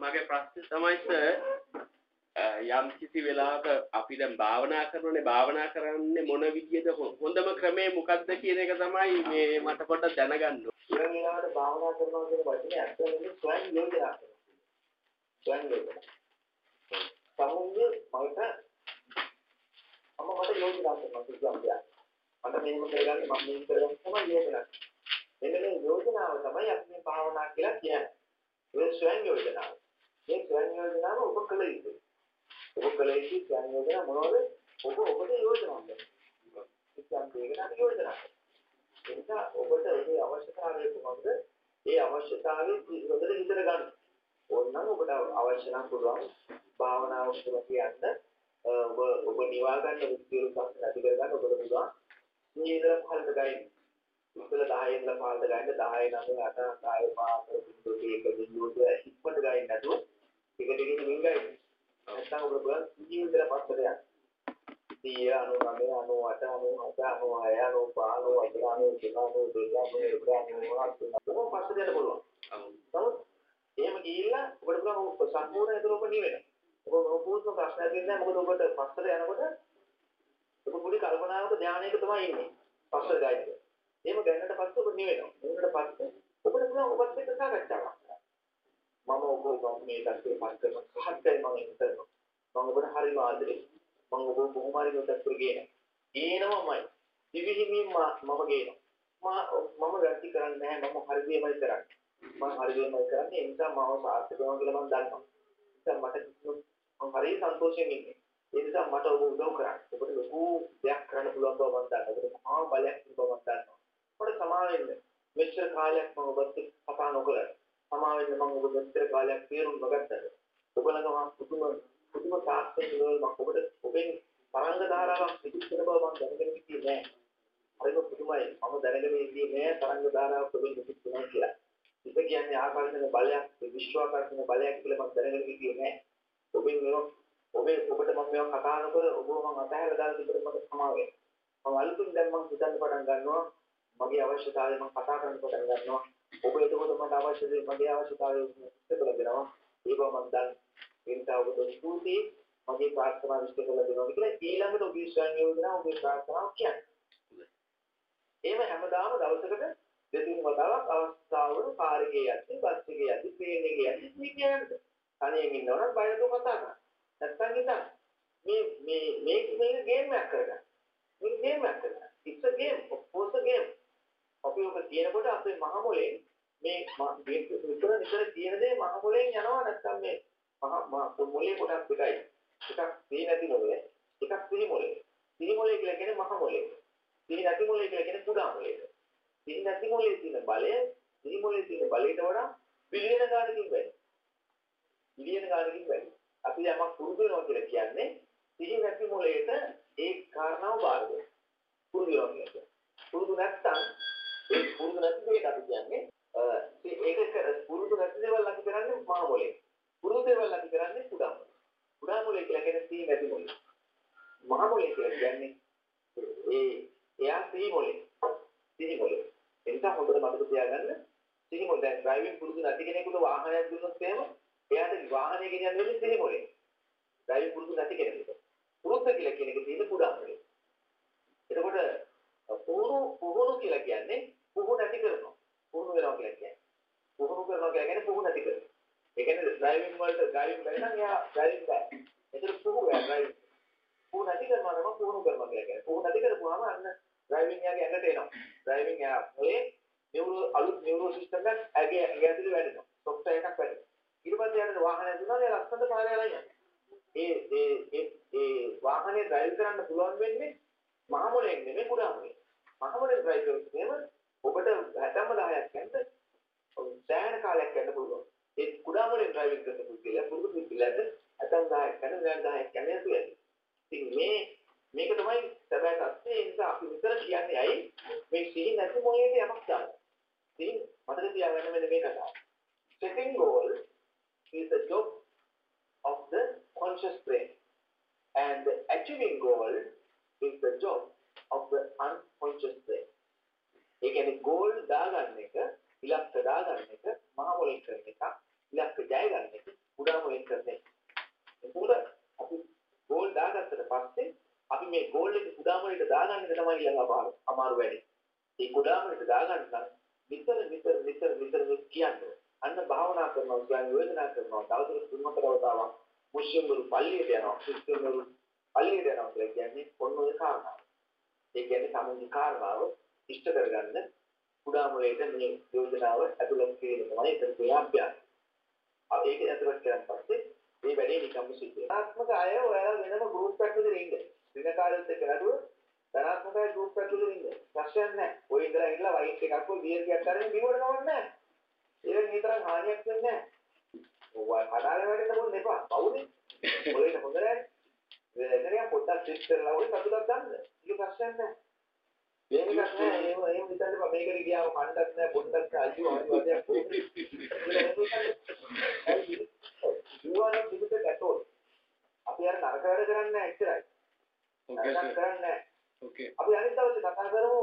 මගේ ප්‍රශ්නේ තමයි සර් යම් කිසි වෙලාවක අපි දැන් භාවනා කරනනේ භාවනා කරන්නේ මොන විදියද හොඳම ක්‍රමේ මොකක්ද කියන එක තමයි මේ මට පොඩ්ඩක් දැනගන්න ඕනේ. ඒ වෙලාවට භාවනා කරනවා කියන වචනේ අත්දැකීම් ස්වයං යෝජනා කරනවා. ස්වයං යෝජනා. සමුන්නේ මට අම මට යෝජනා කරනවා කියන්නේ. මට මෙහෙම කරගන්න මම මේක කරගන්න තමයි යෝජනා. මෙන්න මේ යෝජනාව තමයි අපි මේ භාවනා කියලා කියන්නේ. ඒ ස්වයං යෝජනාව. මේ ස්වයං යෝජනාව ඔබ කළ යුතුයි. ඔබ කළ යුතු ස්වයං යෝජනා මොනවද? ඔබ ඔබට යෝජනා කරනවා. ඉතින් මේකට යෝජනා. ඒක ඔබට ඒ අවශ්‍යතාවය කොහොමද? ඒ අවශ්‍යතාවය හොඳට හිතර ගන්න. ඕනනම් ඔබට අවශ්‍ය නම් පුළුවන් භාවනාව කරලා කියන්න ඔබ ඔබ නිවා ගන්න විදියට ප්‍රශ්න ඇති කර ගන්න ඔබට පුළුවන්. මේ ඉඳලා පහළට ගයින්. ඉතල 10 ඉඳලා පහළට ගයින් 10 9 8 10 5 බිඳුවට එක බිඳුවට ඉක්මනට ගයින් නැතුව ටික ටික ඉඳින් ගයින්. නැත්නම් ඔබ බලන්න ජීවිතේ පස්සට යන්න. 100 99 98 97 96 95 96 97 98 99 ඔබ පස්සට යන්න පුළුවන්. නමුත් එහෙම ගිහිල්ලා ඔබට පුළුවන් සම්පූර්ණ ඒතර ඔබ නිවෙනවා. ඔබ මොකෝස්ම ප්‍රශ්නයක් දෙන්නේ නැහැ. මොකද ඔබට පස්සට යනකොට ඔබ පොඩි කල්පනාවක ධානයක තමයි ඉන්නේ. පස්සට ගයිද. එහෙම ගන්නට පස්සේ ඔබ නිවෙනවා. නිවෙනට පස්සේ ඔබට පුළුවන් ඔබත් එක්ක සාකච්ඡාවක් කරන්න. මම ඔබ මම මේ දැක්කේ පස්සේ සහත්කයි මම හිතනවා. මම ඔබට හරිම ආදරේ. මම ඔබ කොහොම හරි නොදැක්කේ ගේන. ගේනවමයි. දිවිහිමින් මම ගේනවා. මම වැරදි කරන්නේ නැහැ. මම හරි දෙයමයි කරන්නේ. මම හරි දෙයමයි කරන්නේ. ඒ නිසා මම සාර්ථක වෙනවා කියලා මම දන්නවා. ඒ මට මම හරි සන්තෝෂයෙන් ඉන්නේ. ඒ නිසා මට ඔබ උදව් කරන්න. ඔබට ලොකු දෙයක් කරන්න පුළුවන් බව මම දන්නවා. ඔබට මහා බලයක් තිබව මම දන්නවා. මට සමාව වෙන්න. මෙච්චර කාලයක් මම ඔබත් කතා නොකළා. සමාව වෙන්න මම ඔබ මෙච්චර කාලයක් තේරුම් නොගත්තද? ඔබ ළඟ මම පුදුම පුදුම තාක්ෂණික මම ඔබට ඔබෙන් තරංග ධාරාවක් පිටිස්සන බව මම දැනගෙන හිටියේ නෑ. හරිම පුදුමයි. මම දැනගෙන හිටියේ නෑ තරංග ධාරාවක් ඔබෙන් පිටිස්සනවා කියලා. ඉත කියන්නේ ආකර්ෂණ බලයක්, විශ්වාකර්ෂණ බලයක් කියලා මම දැනගෙන හිටියේ නෑ. ඔබෙන් මේවා ඔබේ ඔබට මම මේවා කතා නොකර ඔබව මම අතහැරලා දාලා තිබුණේ මට සමාව වෙන්න. මම අලුතින් දැන් මම හිතන්න පටන් ගන්නවා මගේ අවශ්‍යතාවය මම කතා කරන්න පටන් ගන්නවා. ඔබ එතකොට මට අවශ්‍ය දේ මගේ අවශ්‍යතාවය ඉෂ්ට කරලා දෙනවා. ඒක මම දන්නේ ඒ නිසා ඔබට ස්තුතියි මගේ ප්‍රාර්ථනා විශ්ල කරලා දෙනවා කියලා ඊළඟට ඔබේ ස්වයං යෝජනා ඔබේ ප්‍රාර්ථනාව කියන්නේ. එහෙම හැමදාම දවසකට දෙතුන් වතාවක් අවස්ථාවල කාර්යයේ යද්දි බස් එකේ යද්දි ට්‍රේන් එකේ යද්දි මේ කියන්නේ. තනියෙන් ඉන්නවනම් බයලට කතා කරන්න. නැත්තම් හිතන්න. මේ මේ මේ මේ ගේම් එකක් කරගන්න. මේ ගේම් එකක් කරගන්න. it's a game of course a game. අපි ඔබ කියනකොට අපේ මහ මොලේ මේ විතර විතර කියන දේ මහ මොලෙන් යනවා නැත්තම් මේ මහ මොලේ කොටස් දෙකයි. එකක් සිහි නැති මොලේ, එකක් සිහි මොලේ. සිහි මොලේ කියලා කියන්නේ මහ මොලේ. සිහි නැති මොලේ කියලා කියන්නේ කුඩා මොලේ. සිහි නැති මොලේ තියෙන බලය, සිහි මොලේ තියෙන බලයට වඩා බිලියන ගානකින් වැඩි. බිලියන ගානකින් වැඩි. අපි යමක් පුරුදු වෙනවා කියලා කියන්නේ සිහි නැති මොලේට ඒ කාරණාව බාර දෙනවා. පුරුදු වෙනවා කියන්නේ. පුරුදු නැත්තම් ඒ පුරුදු නැති දෙයක් අපි කියන්නේ ඒක පුරුදු නැති දේවල් අපි කරන්නේ මහ මොලේ. පුරුදු දේවල් අපි කරන්නේ කුඩා මොලේ. කුඩා මොලේ කියලා කියන්නේ සිහි නැති මොලේ. මහ මොලේ කියලා කියන්නේ ඒ එයා සිහි මොලේ. සිහි මොලේ. එනිසා හොඳට මතක තියාගන්න සිහි මොලේ දැන් ඩ්‍රයිවිං පුරුදු නැති කෙනෙකුට වාහනයක් දුන්නොත් එහෙම එයාට වාහනේ ගෙනියන්න වෙන්නේ සිහි මොලේ. ඩ්‍රයිවිං පුරුදු නැති කෙනෙකුට. පුරුද්ද කියලා කියන එක තියෙන කුඩා මොලේ. එතකොට පුහුණු පුහුණු කියලා කියන්නේ පුහුණු නැති කරනවා. පුහුණු වෙනවා කියලා කියන්නේ. පුහුණු කරනවා කියලා කියන්නේ පුහුණු නැති කරනවා. ඒ කියන්නේ ඩ්‍රයිවිං වලට ඩ්‍රයිවිං බැරි නම් එයා ඩ්‍රයිවිං බෑ. ඒතර පුහුණු වෙනවා ඩ්‍රයිවිං. පුහුණු නැති කරනවා නම් පුහුණු කරනවා කියලා කියන්නේ. පුහුණු නැති කරපුවාම අන්න ඩ්‍රයිවිං එයාගේ ඇඟට එනවා. ඩ්‍රයිවිං එයා ඔය නියුරෝ අලුත් නියුරෝ සිස්ටම් එකක් ඇගේ ඇඟ ඇතුලේ වැඩෙනවා. සොෆ්ට්වෙයාර් එකක් වැඩෙනවා. ඊට පස්සේ යාට වාහනය දුන්නා එයා ලස්සනට පාරේ යනවා යන්නේ. ඒ ඒ ඒ ඒ වාහනේ ඩ්‍රයිව් කරන්න පුළුවන් වෙන්නේ මහ මොලෙන් නෙමෙයි කුඩා මොලෙන්. මහ මොලෙන් ඩ්‍රයිව් කරොත් එහෙම ඔබට 60 10ක් යන්න සෑහෙන කාලයක් යන්න පුළුවන්. ඒ කුඩා මොලෙන් ඩ්‍රයිවිං කරන පුද්ගලයා පුරුදු පුද්ගලයාට ඇතම් 10ක් යන දැන් 10ක් යන යතු වෙයි. ඉතින් මේ මේක තමයි සැබෑ තත්ත්වය. ඒ නිසා අපි විතර කියන්නේ ඇයි මේ සිහි නැති මොලේට යමක් දාන්න. ඉතින් මතක තියාගන්න මෙන්න මේ කතාව. Second goal is the job of the conscious brain and the achieving goal is the job of the unconscious brain. ඒ කියන්නේ goal දාගන්න එක ඉලක්ක දාගන්න එක මහ මොලෙන් කරන එක ඉලක්ක ජය ගන්න එක දාගන්න එක තමයි ඊළඟ අමාරු අමාරු වැඩි. ඒ කුඩාමලට දාගන්න නම් විතර විතර විතර විතර කියන්නේ. අන්න භාවනා කරනවා කියන්නේ වේදනා කරනවා දවසට තුන් හතර වතාවක් මුස්ලිම් වරු පල්ලියට යනවා ක්‍රිස්තියානි වරු පල්ලියට යනවා කියලා කියන්නේ ඔන්න ඔය කාරණාව. ඒ කියන්නේ සමුන්ගේ කාරණාව ඉෂ්ට කරගන්න කුඩාමලේට මේ යෝජනාව ඇතුළත් කිරීම තමයි කරපු අභ්‍යාසය. ඒක ඇතුළත් කරන් පස්සේ මේ වැඩේ නිකම්ම සිද්ධ වෙනවා. ආත්මක අය ඔයාලා වෙනම ගෲප් එකක් විතර ඉන්නේ. වෙන කාර්යයක් එක්ක නඩුව ධනාත්මක අය ගෲප් එකක් විතර ඉන්නේ. ප්‍රශ්නයක් නැහැ. ඔය ඉඳලා ඉඳලා වයින් එකක් හෝ බියර් එකක් අරගෙන බිව්වට කවන්නේ නැහැ. ඒක නිතරම හානියක් වෙන්නේ නැහැ. ඔය කඩාවේ වැඩෙන්න මොන්න එපා. පවුනේ. ඔයක හොඳ නැහැ. වෙනකරියා පොඩ්ඩක් චෙක් කරලා ඔය සතුටක් ගන්න. ඒක ප්‍රශ්නයක් නැහැ. මේක නෑ එහෙම එහෙම හිතන්න බෑ මේකට ගියාම කණ්ඩක් නෑ පොඩ්ඩක් අයියෝ අනිවාර්යයෙන් ඉවන පිටට ගැටෝල් අපි අර නරක වැඩ කරන්නේ නැහැ එච්චරයි ඕකේ නරක කරන්නේ නැහැ ඕකේ අපි අනිත් දවසේ කතා කරමු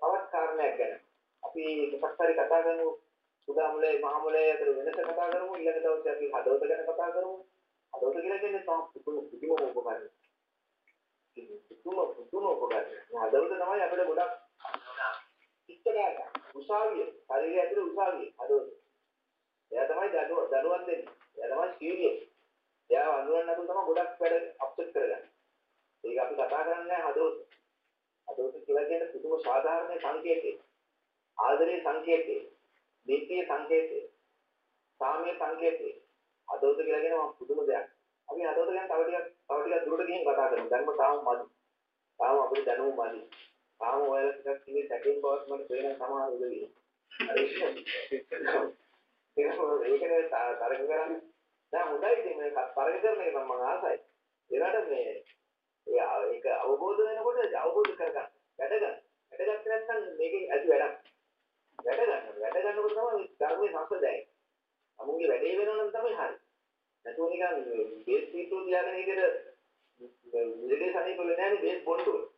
තවත් කාරණයක් ගැන අපි මොකක් හරි කතා කරමු සුදාමුලේ මහමුලේ අතර වෙනස කතා කරමු ඊළඟ දවසේ අපි හදවත ගැන කතා කරමු හදවත කියලා කියන්නේ තම පුදුම පුදුම උපකාරයි පුදුම පුදුම උපකාරයි හදවත තමයි අපිට ගොඩක් ඉස්සරහට උසාවිය. ශරීරය ඇතුලේ උසාවිය. හදවත. එයා තමයි දනුව දනුවන් දෙන්නේ. එයා තමයි සීරියස් එයා අඳුරන්න නැතුව තමයි ගොඩක් වැඩ අප්සෙට් කරගන්නේ. ඒක අපි කතා කරන්නේ නැහැ හදවත. හදවත කියලා කියන්නේ පුදුම සාධාරණ සංකේතයක් ආදරයේ සංකේතය. දීප්තියේ සංකේතය. සාමයේ සංකේතය. හදවත කියලා කියන්නේ මම පුදුම දෙයක්. අපි හදවත ගැන තව ටිකක් තව ටිකක් දුරට ගිහින් කතා කරමු. දැන්ම තාම මදි. තාම අපිට දැනුම මදි. තාම ඔයාලා ටිකක් ඉන්නේ සැකෙන් බවත් මට පේන සමහර උදවිය. ඒකනේ තරක කරන්නේ. දැන් හොඳයි ඉතින් මේ තරක කරන එක නම් මම ආසයි. ඒකට මේ ඒක අවබෝධ වෙනකොට අවබෝධ කරගන්න. වැඩ ගන්න වැඩ ගත්තේ නැත්නම් මේකෙන් ඇති වැඩක්. වැඩ ගන්න වැඩ ගන්නකොට තමයි ධර්මයේ සංසදයයි අමුගේ වැඩේ වෙනවා නම් තමයි හරි. නැතුව නිකන් බේස් සීට්ටු තියාගෙන ඒකට ලෙඩේ සනීප වෙන්නේ නැහැ බේස් බොන්ඩු බේස්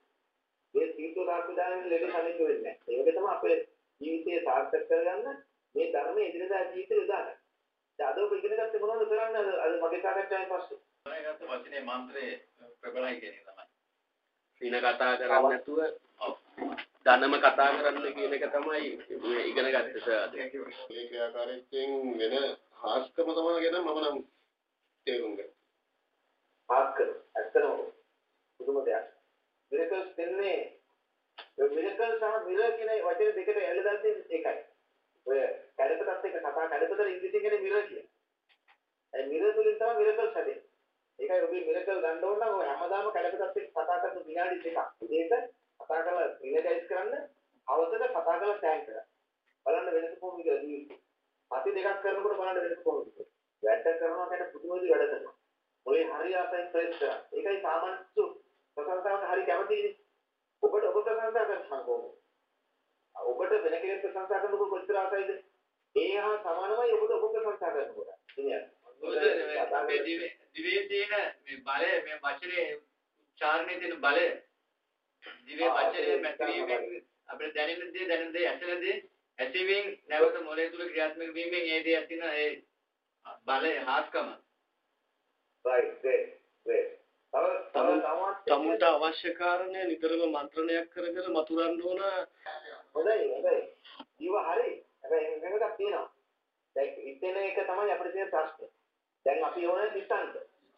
දාගෙන ලෙඩේ සනීප වෙන්නේ නැහැ. ඒක තමයි අපේ ජීවිතය සාර්ථක කරගන්න මේ ධර්මයේ ඉදිරියට ජීවිතේ දාගන්න දැන් අද ඔබ ඉගෙන ගත්තේ මොනවද කරන්නේ? අද මගේ සාකච්ඡාවෙන් පස්සේ ගත්ත වචනේ මන්ත්‍රයේ ප්‍රබලයි කියන එක තමයි. සින කතා කරන්නේ නැතුව ධනම කතා කරන්න කියන එක තමයි මේ ඉගෙන ගත්තේ සර් අද. ඒ ක්‍රියාකාරීත්වයෙන් වෙන හාස්කම තමයි ගැන මම නම් තේරුම් ගත්තා. පාස් කර ඇත්තම පුදුම දෙයක්. මිරකල්ස් දෙන්නේ සහ මිරර් කියන වචන දෙකට ඇල්ල දාන්නේ ඒකයි ඔය කැඩපතත් එක්ක කතා කැඩපතට ඉංග්‍රීසියෙන් කියන්නේ මිරර් කියලා ඒ මිරර් වලින් තමයි මිරකල්ස් හැදෙන්නේ ඒකයි ඔබේ මිරකල් ගන්න ඕන නම් ඔය හැමදාම කැඩපතත් එක්ක කතා කරන විනාඩි දෙකක් උදේට කතා කරලා රිලයිස් කරන්න අවසර කතා කරලා ටැග් කරන්න බලන්න වෙනස කොහොමද කියලා ජීවිතේ සති දෙකක් කරනකොට බලන්න වෙනස කොහොමද කියලා. වැඩ කරනවා කියන්නේ පුදුම විදිහට වැඩ කරනවා. ඔය හරි ආසයි ප්‍රෙස් කරා. ඒකයි සාමාන්‍ය ප්‍රශංසාවට හරි කැමතිනේ. ඔබට ඔබ ප්‍රශංසා කරනවා කොහොමද? ඔබට වෙන කෙනෙක් ප්‍රශංසා කරනකොට කොච්චර ආසයිද? ඒ හා සමානමයි ඔබට ඔබ ප්‍රශංසා කරනකොට. ඉතින් අපේ දිවේ තියෙන මේ බලය මේ වචනේ උච්චාරණයේ තියෙන බලය දිවේ වචනේ මැතිවීමෙන් අපිට දැනෙන දේ දැනෙන දේ ඇසෙන දේ ඇසීමෙන් නැවත මොලේ තුල ක්‍රියාත්මක වීමෙන් ඒ දේ ඇතින ඒ බලය හාස්කම right. තව තව තවත් තමුන්ට අවශ්‍ය කාරණය නිතරම මන්ත්‍රණයක් කර කර මතුරන්න ඕන හොඳයි හොඳයි. ඊව හරි. හැබැයි වෙන එකක් තියෙනවා. දැන් හිතෙන එක තමයි අපිට තියෙන ප්‍රශ්නේ. දැන් අපි ඕනේ හිතන්න.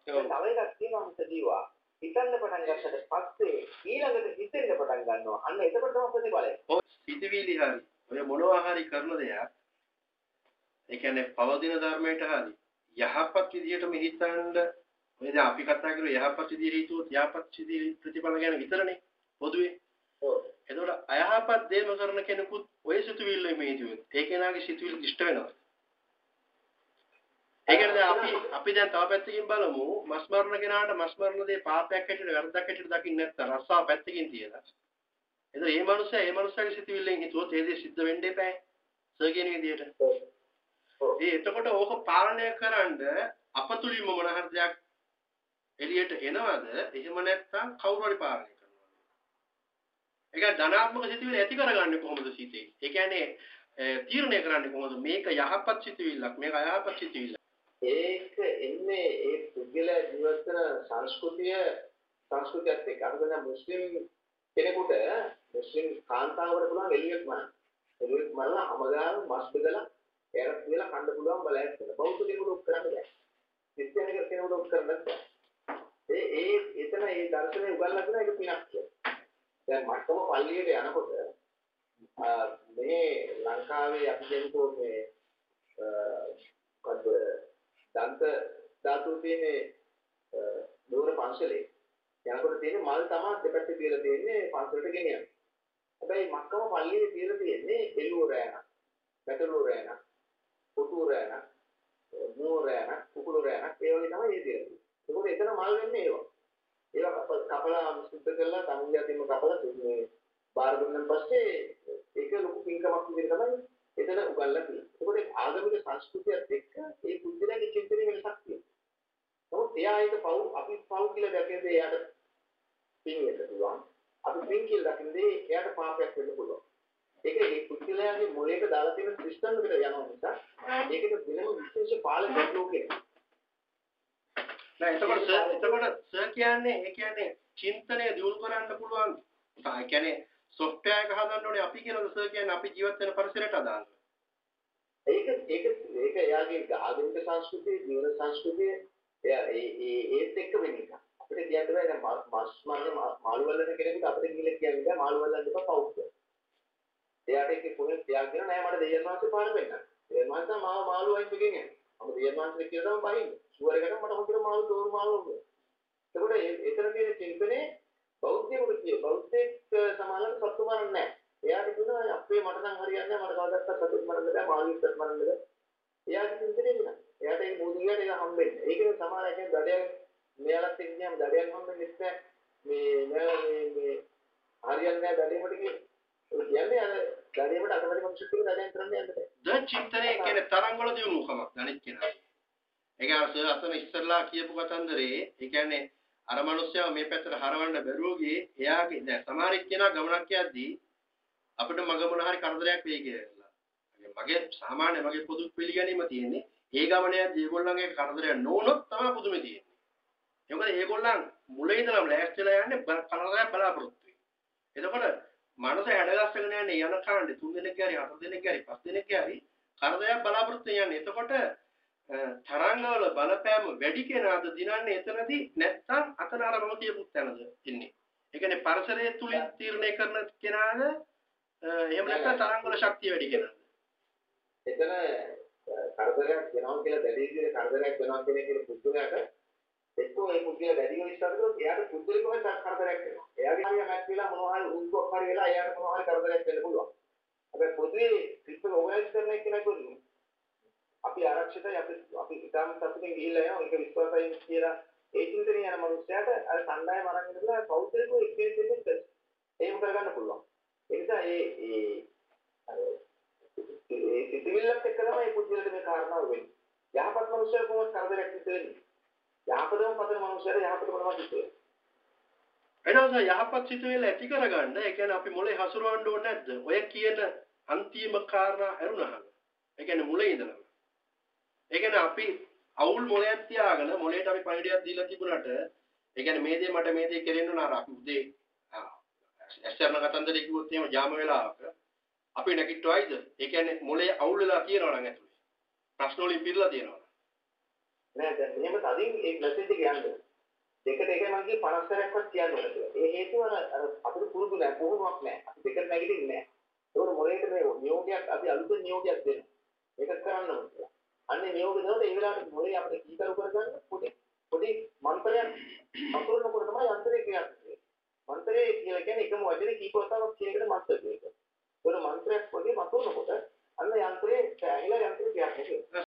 තව එකක් තියෙනවා මිස ජීවා. හිතන්න පටන් ගත්තට පස්සේ ඊළඟට හිතෙන්න පටන් ගන්නවා. අන්න එතකොට තමයි ප්‍රතිඵලය. පිටිවිලි හරි ඔය මොනවා හරි කරන දෙයක් ඒ කියන්නේ පවතින ධර්මයට හරි යහපත් විදිහටම හිතනද ඔය දැන් අපි කතා කරේ යහපත් විදිහට හිතුවොත් යහපත් විදිහට ප්‍රතිඵල ගැන විතරනේ පොදුවේ ඔව්. එතකොට අයහපත් දේම කරන කෙනෙකුත් ඔය සිතුවිල්ල මේ හිතුවොත් ඒ කෙනාගේ සිතුවිලි ඉෂ්ට වෙනවා ඒ කියන්නේ දැන් අපි අපි දැන් තව පැත්තකින් බලමු මස් මරන කෙනාට මස් මරන දේ පාපයක් හැටියට වැරද්දක් හැටියට දකින්න නැත්නම් රස්සාව පැත්තකින් තියලා එතකොට මේ මනුස්සයා මේ මනුස්සයාගේ සිතුවිල්ලෙන් හිතුවොත් ඒ දේ සිද්ධ වෙන්න එපා. සර් කියන විදිහට. ඔව්. ඔව්. ඒ එතකොට ඕක පාලනය කරන්න අපතුලින්ම මොන හරි දෙයක් එළියට එනවද? එහෙම නැත්නම් කවුරු හරි පාලනය කරනවද? ඒක ධනාත්මක සිතුවිලි ඇති කරගන්නේ කොහොමද සිතේ? ඒ කියන්නේ අ, තීරණය කරන්නේ කොහොමද? මේක යහපත් සිතුවිල්ලක්, මේක අයහපත් සිතුවිල්ලක්. ඒක එන්නේ ඒ පුද්ගලයා ජීවත් වෙන සංස්කෘතිය සංස්කෘතියත් එක්ක අපි දැන් මුස්ලිම් කෙනෙකුට මුස්ලිම් කාන්තාවකට පුළුවන් එළියට මරන්න. එළියට මරලා අමගාන මස් බෙදලා එරත් කියලා කන්න පුළුවන් බලයක් තියෙනවා. බෞද්ධ කෙනෙකුට උත් කරන්න බෑ. ක්‍රිස්තියානි කෙනෙකුට උත් කරන්න බෑ. ඒ ඒ එතන ඒ දර්ශනය උගන්ලා දෙන එක පිනක් කියලා. දැන් මට්ටම පල්ලියට යනකොට මේ ලංකාවේ අපි කියනකෝ මේ මොකද්ද දන්ත ධාතු තියෙන නුවර පන්සලේ යනකොට තියෙන මල් තමයි දෙපැත්තේ තියලා තියෙන්නේ පන්සලට ගෙනියන්න. හැබැයි මක්කම පල්ලියේ තියලා තියෙන්නේ එළුව රෑන, පැටළුව රෑන, පුටු රෑන, මූව රෑන, කුකුළු රෑන ඒ වගේ තමයි ඒ තියෙන්නේ. ඒකෝට එතන මල් වෙන්නේ ඒවා. ඒවා කපලා සුද්ධ කරලා තමුන්ගියටින්ම කපලා මේ බාර දුන්නන් පස්සේ ඒක ලොකු පින්කමක් විදිහට තමයි එතන උගන්ලා තියෙන්නේ. ඒකෝට ආගමික සංස්කෘතියත් එක්ක ඒ කුජලගේ චින්තනයේ වෙනසක් තියෙනවා. නමුත් එයා ඒක පව් අපි පව් කියලා දැකේද එයාට පින් වෙන්න පුළුවන්. අපි පින් කියලා දකින්නේ එයාට පාපයක් වෙන්න පුළුවන්. ඒක ඒ කුජලයාගේ මොලේට දාලා තියෙන සිස්ටම් එකට යනවා නිසා ඒකට වෙනම විශේෂ පාලකයක් ලෝකේ නැහැ. නෑ එතකොට සර් එතකොට සර් කියන්නේ ඒ කියන්නේ චින්තනය දියුණු කරන්න පුළුවන්. ඒ කියන්නේ software එක හදන්න ඕනේ අපි කියලාද සර් කියන්නේ අපි ජීවත් වෙන පරිසරයට අදාළව. ඒක ඒක ඒක එයාගේ ආගමික සංස්කෘතිය, ජීවන සංස්කෘතිය එයා ඒ ඒ ඒත් එක්ක වෙන එක. අපිට කියන්න බෑ දැන් මස් මරන මාළු වල්ලන කෙනෙකුට අපිට කියලා කියන්න බෑ මාළු වල්ලන්න එපා පව් කියලා. එයාට ඒක කොහෙද තියා කියන නෑ මට දෙයයන් වාසේ පාර වෙන්න. දෙයයන් වාසේ මාව මාළු වයින් දෙකෙන් යන්නේ. අපිට දෙයයන් වාසේ කියලා තමයි බහින්නේ. ෂුවර් එකට මට හොඳට මාළු තෝරු මාළු වුණා. ඒකට එතන තියෙන චින්තනේ බෞද්ධයෙකුට කිය බෞද්ධයෙක් සමානව සත්තු මරන්නේ නැහැ. එයාට කියනවා අපේ මට නම් හරියන්නේ නැහැ මට කවදාවත් සතුට මරන්න බෑ මාළුවෙක් මරන්න බෑ. එයාට චින්තනේ නෑ. එයාට ඒක මොදියට ඒක හම්බෙන්නේ. ඒකේ සමාන එකෙන් දඩයන් මෙයාලත් එක්ක ගියාම දඩයන් හම්බෙන්නේ නැහැ. මේ මේ මේ හරියන්නේ නැහැ දඩේකට කියන්නේ. ඒ කියන්නේ අර දඩේකට අකමැති මිනිස්සු කියන දඩයන් කරන්න යන්න බෑ. දැන් චින්තනය කියන්නේ තරංගවල දියුණුවකමක් අනිත් කෙනා. ඒ කියන්නේ සර් අතන ඉස්සරලා කියපු කතන්දරේ ඒ කියන්නේ අර මිනිස්සයා මේ පැත්තට හරවන්න බැරුව ගියේ එයාගේ දැන් සමහරෙක් කෙනා ගමනක් යද්දී අපිට මග මොන හරි කරදරයක් වෙයි කියලා. මගේ සාමාන්‍ය මගේ පොදු පිළිගැනීම තියෙන්නේ ඒ ගමනේ යද්දී ඒගොල්ලන්ගේ කරදරයක් නොවුනොත් තමයි පුදුමේ තියෙන්නේ. ඒ මොකද ඒගොල්ලන් මුලින් ඉඳලම ලෑස්තිලා යන්නේ කරදරයක් බලාපොරොත්තු වෙයි. එතකොට මනස හැඩගස්සගෙන යන්නේ යන කාණ්ඩේ තුන් දෙනෙක් හරි හතර දෙනෙක් හරි පස් දෙනෙක් හරි කරදරයක් බලාපොරොත්තු යන්නේ. එතකොට තරංගවල බලපෑම වැඩි කෙනාද දිනන්නේ එතනදී නැත්නම් අතන අර මම කියපු තැනද ඉන්නේ. ඒ කියන්නේ පරිසරය තුලින් තීරණය කරන කෙනාද එහෙම නැත්නම් තරංගවල ශක්තිය වැඩි කෙනාද? එතන කරදරයක් වෙනවා කියලා දැඩි විදිහට කරදරයක් වෙනවා කියන එක පුදුමයට එක්කෝ ඒ පුදුම දැඩිව විශ්වාස කරොත් එයාට පුදුලිකව කරදරයක් වෙනවා. එයාගේ හරිය මැච් වෙලා මොනවා හරි උන්කුවක් හරි වෙලා එයාට මොනවා හරි කරදරයක් වෙන්න පුළුවන්. හැබැයි පොදුවේ ට්‍රිප් එක ඕගනයිස් කරන එක කෙනෙකුට අපි ආරක්ෂිතයි අපි අපි ඉතාම සතුටින් ගිහිල්ලා යනවා ඒක විශ්වාසයි කියලා ඒ චින්තනය යන මනුස්සයාට අර කණ්ඩායම අරන් ඉඳලා පෞද්ගලිකව එක්ස්පීරියන්ස් එක එහෙම කරගන්න පුළුවන්. ඒ නිසා ඒ ඒ අර ඒ සිතිවිල්ලත් එක්ක තමයි මේ පුද්ගලයාට මේ කාරණාව වෙන්නේ. යහපත් මනුස්සයෙක් කොහොමද කරදරයක් සිද්ධ වෙන්නේ? යහපතම පතන මනුස්සයර යහපත මොනවද සිද්ධ එනවාද යහපත් සිතුවිල්ල ඇති කරගන්න ඒ කියන්නේ අපි මොලේ හසුරවන්න ඕනේ නැද්ද? ඔය කියන අන්තිම කාරණා ඇරුණහම. ඒ කියන්නේ මුලේ ඉඳලම. ඒ කියන්නේ අපි අවුල් මොලයක් තියාගෙන මොලේට අපි පණිඩයක් දීලා තිබුණාට ඒ කියන්නේ මේ දේ මට මේ දේ කෙරෙන්න ඕන අර අපි උදේ ඇස්තරන කතන්දරේ කිව්වොත් එහෙම ජාම වෙලාවක අපි නැගිට්ටවයිද? ඒ කියන්නේ මොලේ අවුල් වෙලා තියෙනවා නම් ඇතුලේ. ප්‍රශ්න වලින් පිරලා තියෙනවා. නෑ දැන් මෙහෙම තදින් ඒ මැසේජ් එක යන්නේ. දෙකට එකයි මම කිය 50 සැරයක්වත් කියන්න ඕනේ කියලා. ඒ හේතුව අර අර අපිට පුරුදු නෑ පුහුණුවක් නෑ. අපි දෙකට නැගිටින්නේ නෑ. ඒකෝර මොලේට මේ නියෝගයක් අපි අලුතෙන් නියෝගයක් දෙනවා. මේක කරන්න ඕනේ. නියෝග කරලා ඒ වෙලාවට මොලේ අපිට කීකරු කරගන්න පොඩි පොඩි මන්ත්‍රයක් අතුරනකොට තමයි යන්ත්‍රය ක්‍රියාත්මක මන්ත්‍රය කියලා කියන්නේ එකම වචනේ කීප වතාවක් කියන එකට මන්ත්‍ර කියනවා. ඒක මන්ත්‍රයක් වගේ මතුනකොට අන්න යන්ත්‍රයේ ඇහිලා යන්ත්‍රය ක්‍රියාත්මක වෙනවා.